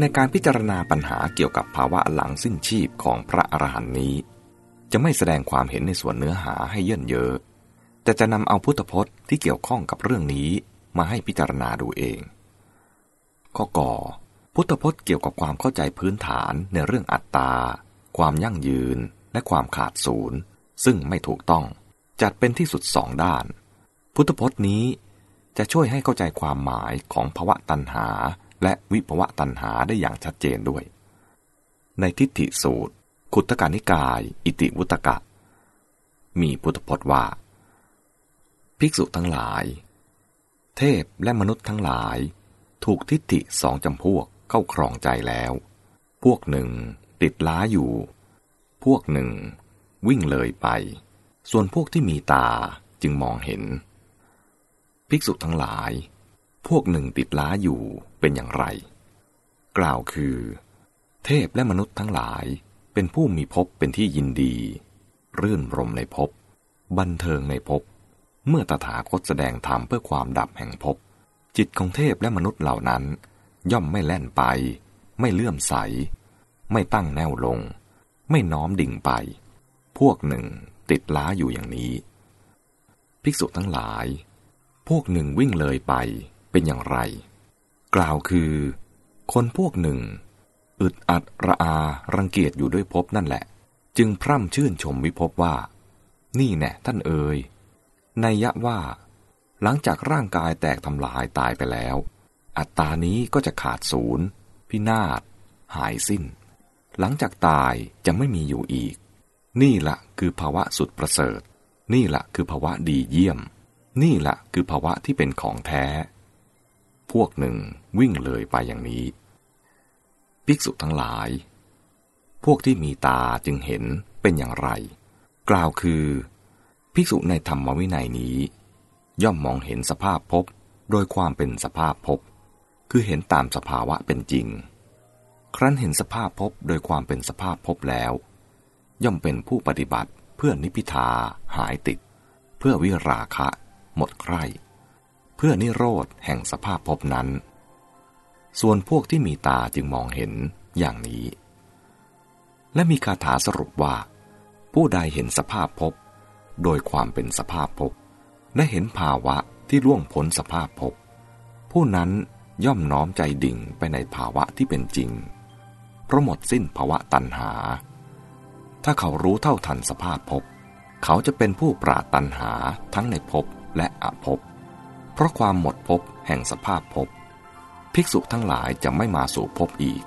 ในการพิจารณาปัญหาเกี่ยวกับภาวะหลังสิ้นชีพของพระอรหันต์นี้ จะไม่แสดงความเห็นในส่วนเนื้อหาให้เย่นเยอะแต่จะนำเอาพุทธพจน์ที่เกี่ยวข้องกับเรื่องนี้มาให้พิจารณาดูเอง ข้อก่อพุทธพจน์เกี่ยวกับความเข้าใจพื้นฐานในเรื่องอัตตา ความยั่งยืน และความขาดศูนย์ ซึ่งไม่ถูกต้องจัดเป็นที่สุดสองด้าน พุทธพจน์นี้จะช่วยให้เข้าใจความหมายของภวะตัณหา และวิภวะตัณหาได้อย่างชัดเจนด้วย ในทิฏฐิสูตร ขุตกานิกาย อิติวุตกะ มีพุทธพจน์ว่า ภิกษุทั้งหลาย เทพและมนุษย์ทั้งหลาย ถูกทิฏฐิสองจำพวกเข้าครองใจแล้ว พวกหนึ่งติดล้าอยู่ พวกหนึ่ง วิ่งเลยไป ส่วนพวกที่มีตาจึงมองเห็น ภิกษุทั้งหลาย พวกหนึ่งติดล้าอยู่เป็นอย่างไร กล่าวคือ เทพและมนุษย์ทั้งหลายเป็นผู้มีภพเป็นที่ยินดี รื่นรมในภพบันเทิงในภพเมื่อตถาคตแสดงธรรมเพื่อความดับแห่งภพจิตของเทพและมนุษย์เหล่านั้น ย่อมไม่แล่นไป ไม่เลื่อมใส ไม่ตั้งแนวลง ไม่น้อมดิ่งไป พวกหนึ่งติดล้าอยู่อย่างนี้ ภิกษุทั้งหลาย พวกหนึ่งวิ่งเลยไป เป็นอย่างไร กล่าวคือ คนพวกหนึ่ง อึดอัดระอารังเกียจอยู่ด้วยภพนั่นแหละ จึงพร่ำชื่นชมวิภพว่า นี่แน่ท่านเอ๋ยในยะว่า หลังจากร่างกายแตกทำลายตายไปแล้ว อัตตานี้ก็จะขาดศูนย์ พินาศ หายสิ้น หลังจากตายจะไม่มีอยู่อีก นี่ละคือภาวะสุดประเสริฐ นี่ละคือภาวะดีเยี่ยม นี่ละคือภาวะที่เป็นของแท้ พวกหนึ่งวิ่งเลยไปอย่างนี้ ภิกษุทั้งหลาย พวกที่มีตาจึงเห็นเป็นอย่างไร กล่าวคือ ภิกษุในธรรมวินัยนี้ ย่อมมองเห็นสภาพภพโดยความเป็นสภาพภพคือเห็นตามสภาวะเป็นจริง ครั้นเห็นสภาพภพโดยความเป็นสภาพภพแล้ว ย่อมเป็นผู้ปฏิบัติเพื่อนิพิทาหายติด เพื่อวิราคะ หมดใคร่ เพื่อนิโรธแห่งสภาพภพนั้น ส่วนพวกที่มีตาจึงมองเห็นอย่างนี้ และมีคาถาสรุปว่า ผู้ใดเห็นสภาพภพโดยความเป็นสภาพภพและเห็นภาวะที่ล่วงพ้นสภาพภพผู้นั้นย่อมน้อมใจดิ่งไปในภาวะที่เป็นจริง เพราะหมดสิ้นภาวะตัณหา ถ้าเขารู้เท่าทันสภาพภพเขาจะเป็นผู้ปราตัณหาทั้งในภพและอภพ เพราะความหมดภพแห่งสภาพภพภิกษุทั้งหลายจะไม่มาสู่ภพอีก